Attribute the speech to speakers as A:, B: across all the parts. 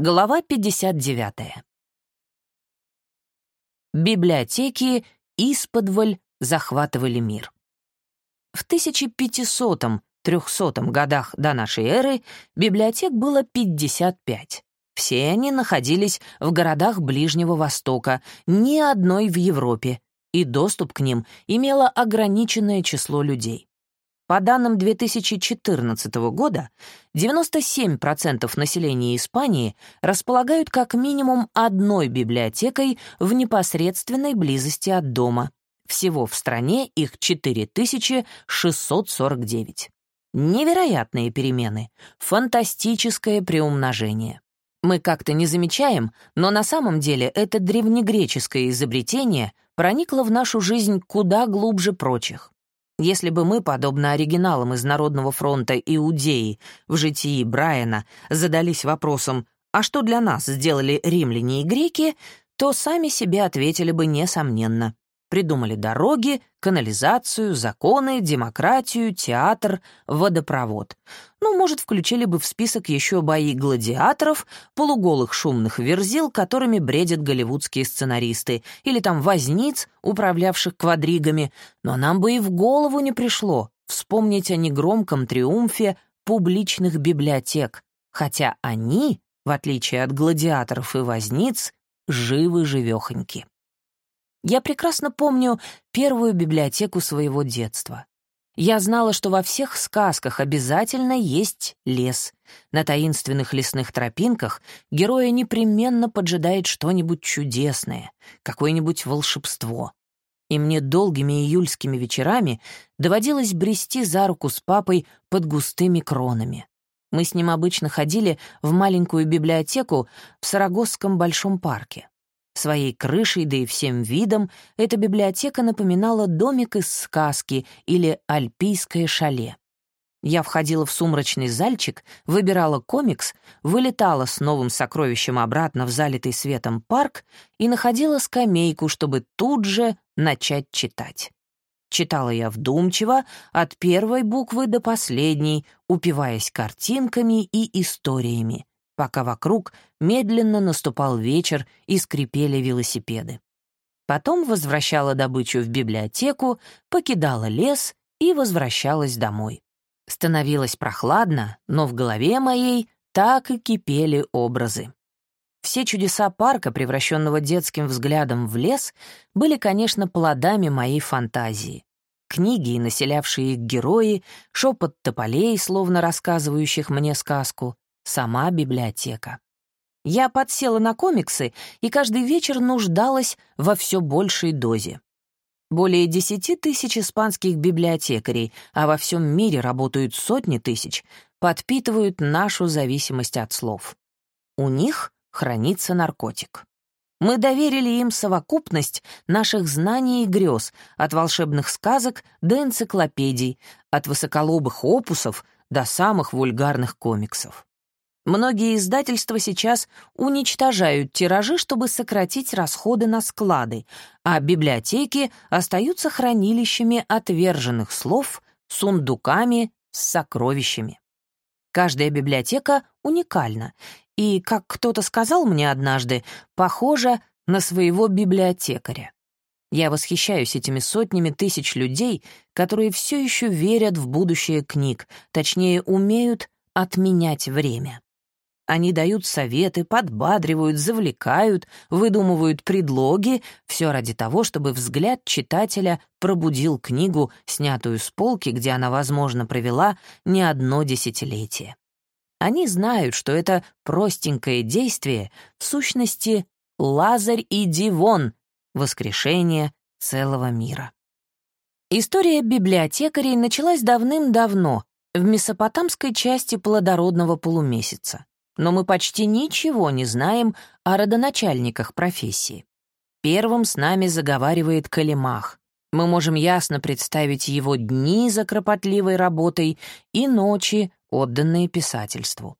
A: Глава 59. Библиотеки исподволь захватывали мир. В 1500-300 годах до нашей эры библиотек было 55. Все они находились в городах Ближнего Востока, ни одной в Европе, и доступ к ним имело ограниченное число людей. По данным 2014 года, 97% населения Испании располагают как минимум одной библиотекой в непосредственной близости от дома. Всего в стране их 4649. Невероятные перемены, фантастическое приумножение. Мы как-то не замечаем, но на самом деле это древнегреческое изобретение проникло в нашу жизнь куда глубже прочих. Если бы мы, подобно оригиналам из Народного фронта Иудеи в житии Брайана, задались вопросом «А что для нас сделали римляне и греки?», то сами себе ответили бы несомненно. Придумали дороги, канализацию, законы, демократию, театр, водопровод. Ну, может, включили бы в список еще бои гладиаторов, полуголых шумных верзил, которыми бредят голливудские сценаристы, или там возниц, управлявших квадригами, но нам бы и в голову не пришло вспомнить о негромком триумфе публичных библиотек, хотя они, в отличие от гладиаторов и возниц, живы-живехоньки. Я прекрасно помню первую библиотеку своего детства. Я знала, что во всех сказках обязательно есть лес. На таинственных лесных тропинках героя непременно поджидает что-нибудь чудесное, какое-нибудь волшебство. И мне долгими июльскими вечерами доводилось брести за руку с папой под густыми кронами. Мы с ним обычно ходили в маленькую библиотеку в Сарагосском большом парке. Своей крышей, да и всем видом, эта библиотека напоминала домик из сказки или альпийское шале. Я входила в сумрачный зальчик, выбирала комикс, вылетала с новым сокровищем обратно в залитый светом парк и находила скамейку, чтобы тут же начать читать. Читала я вдумчиво, от первой буквы до последней, упиваясь картинками и историями, пока вокруг медленно наступал вечер и скрипели велосипеды. Потом возвращала добычу в библиотеку, покидала лес и возвращалась домой. Становилось прохладно, но в голове моей так и кипели образы. Все чудеса парка, превращенного детским взглядом в лес, были, конечно, плодами моей фантазии. Книги населявшие их герои, шепот тополей, словно рассказывающих мне сказку, сама библиотека. Я подсела на комиксы и каждый вечер нуждалась во все большей дозе. Более десяти тысяч испанских библиотекарей, а во всем мире работают сотни тысяч, подпитывают нашу зависимость от слов. У них хранится наркотик. Мы доверили им совокупность наших знаний и грез, от волшебных сказок до энциклопедий, от высоколобых опусов до самых вульгарных комиксов. Многие издательства сейчас уничтожают тиражи, чтобы сократить расходы на склады, а библиотеки остаются хранилищами отверженных слов, сундуками с сокровищами. Каждая библиотека уникальна и, как кто-то сказал мне однажды, похожа на своего библиотекаря. Я восхищаюсь этими сотнями тысяч людей, которые все еще верят в будущее книг, точнее, умеют отменять время. Они дают советы, подбадривают, завлекают, выдумывают предлоги, все ради того, чтобы взгляд читателя пробудил книгу, снятую с полки, где она, возможно, провела не одно десятилетие. Они знают, что это простенькое действие, в сущности, Лазарь и Дивон, воскрешение целого мира. История библиотекарей началась давным-давно, в месопотамской части плодородного полумесяца но мы почти ничего не знаем о родоначальниках профессии. Первым с нами заговаривает Калимах. Мы можем ясно представить его дни за кропотливой работой и ночи, отданные писательству.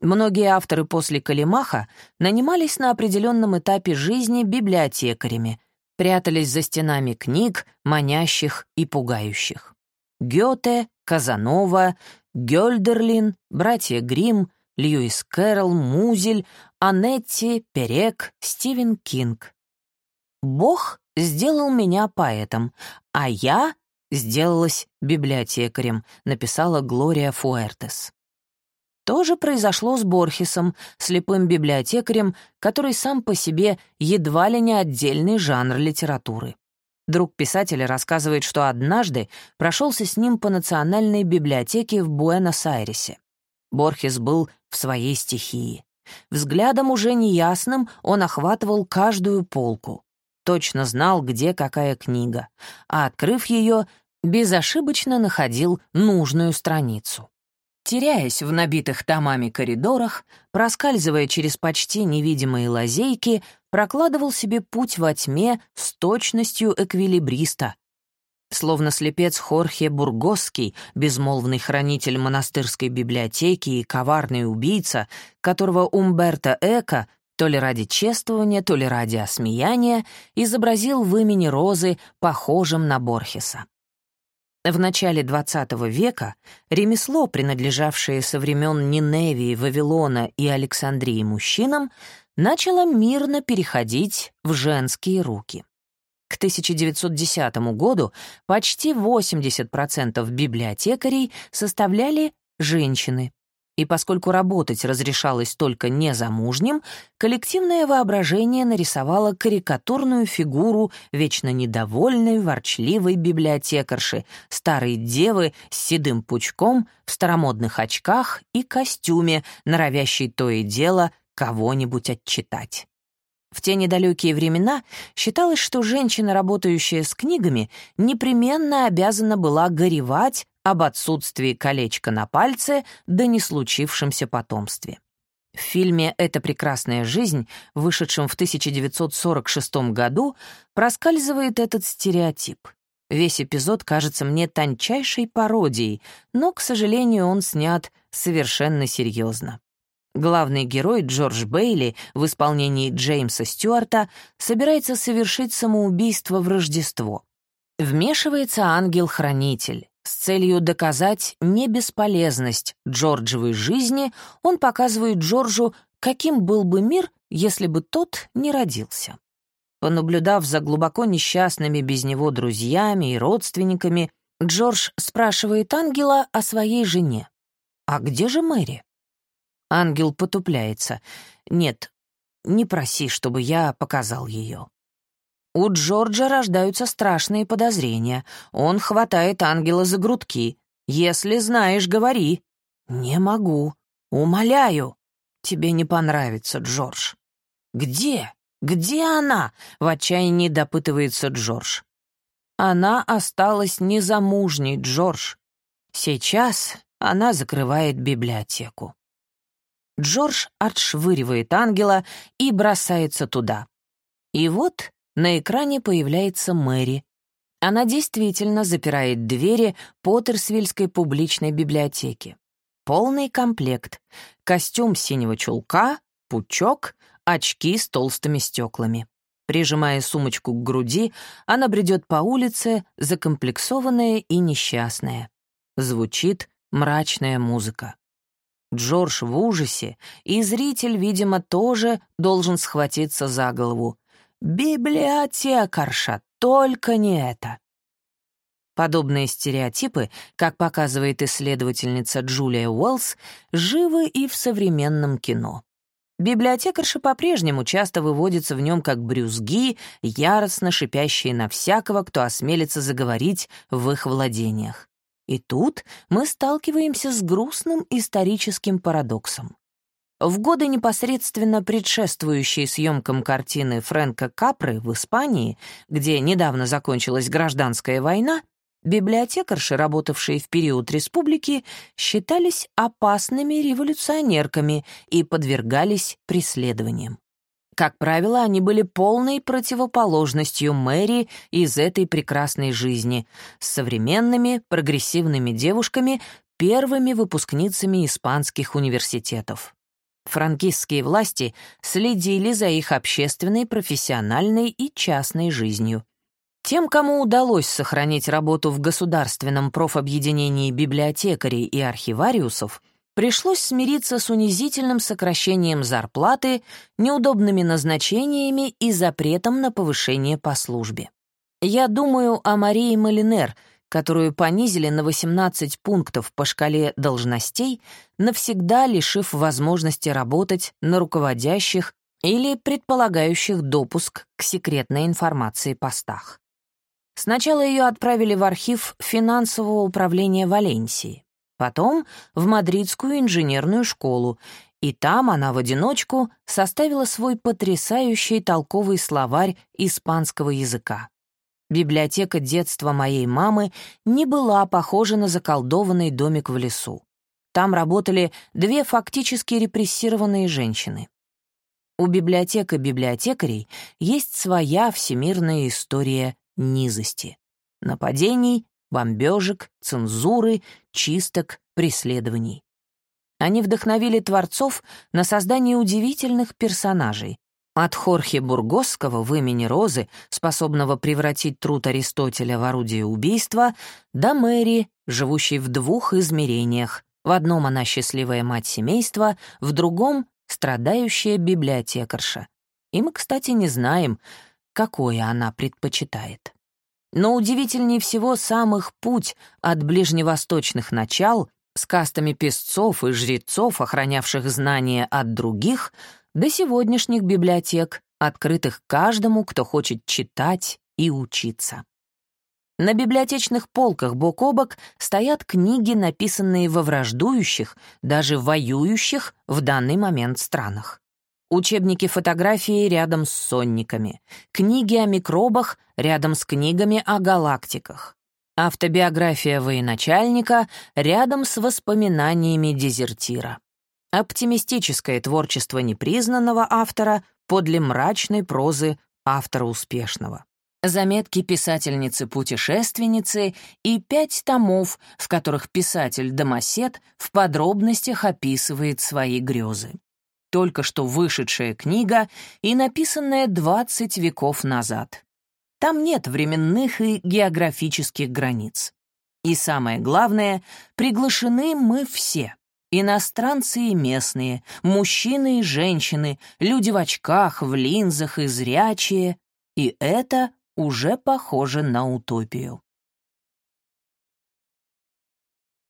A: Многие авторы после Калимаха нанимались на определенном этапе жизни библиотекарями, прятались за стенами книг, манящих и пугающих. Гёте, Казанова, Гёльдерлин, братья Гримм, Льюис Кэрролл, Музель, Анетти, Перек, Стивен Кинг. Бог сделал меня поэтом, а я сделалась библиотекарем, написала Глория Фуэртес. То же произошло с Борхесом, слепым библиотекарем, который сам по себе едва ли не отдельный жанр литературы. Друг писателя рассказывает, что однажды прошелся с ним по национальной библиотеке в Буэнос-Айресе. Борхес был в своей стихии. Взглядом уже неясным он охватывал каждую полку. Точно знал, где какая книга, а, открыв ее, безошибочно находил нужную страницу. Теряясь в набитых томами коридорах, проскальзывая через почти невидимые лазейки, прокладывал себе путь во тьме с точностью эквилибриста. Словно слепец Хорхе Бургосский, безмолвный хранитель монастырской библиотеки и коварный убийца, которого Умберто Эко то ли ради чествования, то ли ради осмеяния, изобразил в имени Розы, похожим на Борхеса. В начале XX века ремесло, принадлежавшее со времен Ниневии, Вавилона и Александрии мужчинам, начало мирно переходить в женские руки. К 1910 году почти 80% библиотекарей составляли женщины, и поскольку работать разрешалось только незамужним, коллективное воображение нарисовало карикатурную фигуру вечно недовольной, ворчливой библиотекарши, старой девы с седым пучком, в старомодных очках и костюме, норовящей то и дело кого-нибудь отчитать. В те недалекие времена считалось, что женщина, работающая с книгами, непременно обязана была горевать об отсутствии колечка на пальце да не случившемся потомстве. В фильме «Это прекрасная жизнь», вышедшем в 1946 году, проскальзывает этот стереотип. Весь эпизод кажется мне тончайшей пародией, но, к сожалению, он снят совершенно серьезно. Главный герой Джордж Бейли в исполнении Джеймса Стюарта собирается совершить самоубийство в Рождество. Вмешивается ангел-хранитель. С целью доказать небесполезность Джорджевой жизни он показывает Джорджу, каким был бы мир, если бы тот не родился. Понаблюдав за глубоко несчастными без него друзьями и родственниками, Джордж спрашивает ангела о своей жене. «А где же Мэри?» Ангел потупляется. «Нет, не проси, чтобы я показал ее». У Джорджа рождаются страшные подозрения. Он хватает ангела за грудки. «Если знаешь, говори». «Не могу. Умоляю. Тебе не понравится, Джордж». «Где? Где она?» — в отчаянии допытывается Джордж. Она осталась незамужней, Джордж. Сейчас она закрывает библиотеку. Джордж отшвыривает ангела и бросается туда. И вот на экране появляется Мэри. Она действительно запирает двери Поттерсвильской публичной библиотеки. Полный комплект. Костюм синего чулка, пучок, очки с толстыми стеклами. Прижимая сумочку к груди, она бредет по улице, закомплексованная и несчастная. Звучит мрачная музыка. Джордж в ужасе, и зритель, видимо, тоже должен схватиться за голову. Библиотекарша, только не это. Подобные стереотипы, как показывает исследовательница Джулия Уэллс, живы и в современном кино. Библиотекарша по-прежнему часто выводится в нем как брюзги, яростно шипящие на всякого, кто осмелится заговорить в их владениях. И тут мы сталкиваемся с грустным историческим парадоксом. В годы, непосредственно предшествующие съемкам картины Фрэнка Капры в Испании, где недавно закончилась гражданская война, библиотекарши, работавшие в период республики, считались опасными революционерками и подвергались преследованиям. Как правило, они были полной противоположностью Мэри из этой прекрасной жизни, с современными прогрессивными девушками, первыми выпускницами испанских университетов. Франкистские власти следили за их общественной, профессиональной и частной жизнью. Тем, кому удалось сохранить работу в государственном профобъединении библиотекарей и архивариусов, пришлось смириться с унизительным сокращением зарплаты, неудобными назначениями и запретом на повышение по службе. Я думаю о Марии Малинер, которую понизили на 18 пунктов по шкале должностей, навсегда лишив возможности работать на руководящих или предполагающих допуск к секретной информации постах. Сначала ее отправили в архив финансового управления Валенсии, потом в Мадридскую инженерную школу, и там она в одиночку составила свой потрясающий толковый словарь испанского языка. Библиотека детства моей мамы не была похожа на заколдованный домик в лесу. Там работали две фактически репрессированные женщины. У библиотека библиотекарей есть своя всемирная история низости. Нападений, бомбежек, цензуры, чисток, преследований. Они вдохновили творцов на создание удивительных персонажей. От Хорхе Бургосского в имени Розы, способного превратить труд Аристотеля в орудие убийства, до Мэри, живущей в двух измерениях. В одном она счастливая мать семейства, в другом — страдающая библиотекарша. И мы, кстати, не знаем, какое она предпочитает. Но удивительнее всего сам их путь от ближневосточных начал с кастами песцов и жрецов, охранявших знания от других, до сегодняшних библиотек, открытых каждому, кто хочет читать и учиться. На библиотечных полках бок о бок стоят книги, написанные во враждующих, даже воюющих в данный момент странах учебники фотографии рядом с сонниками, книги о микробах рядом с книгами о галактиках, автобиография военачальника рядом с воспоминаниями дезертира, оптимистическое творчество непризнанного автора подле мрачной прозы автора успешного заметки писательницы-путешественницы и пять томов, в которых писатель-домосед в подробностях описывает свои грезы только что вышедшая книга и написанная 20 веков назад. Там нет временных и географических границ. И самое главное, приглашены мы все. Иностранцы и местные, мужчины и женщины, люди в очках, в линзах и зрячие. И это уже похоже на утопию.